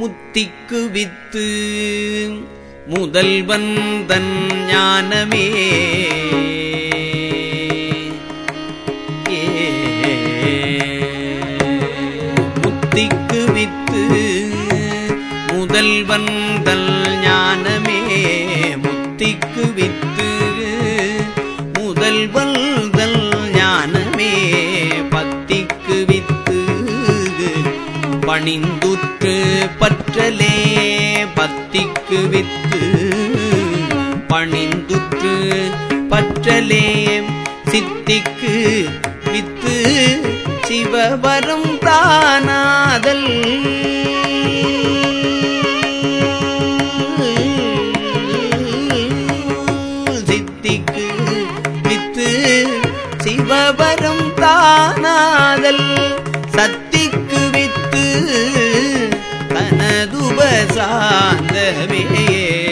முத்திக்கு வித்து முதல்வன் தன் ஞானமே. முத்திக்கு வித்து முதல்வன் தல் ஞானமே. பணிந்துற்று பற்றலே பத்திக்கு வித்து. பணிந்துற்று பற்றலே சித்திக்கு வித்து. சிவவரம் தானாதல் சித்திக்கு வித்து. சிவவரம் தானாதல் சத்திய දුබ සාන්දවේ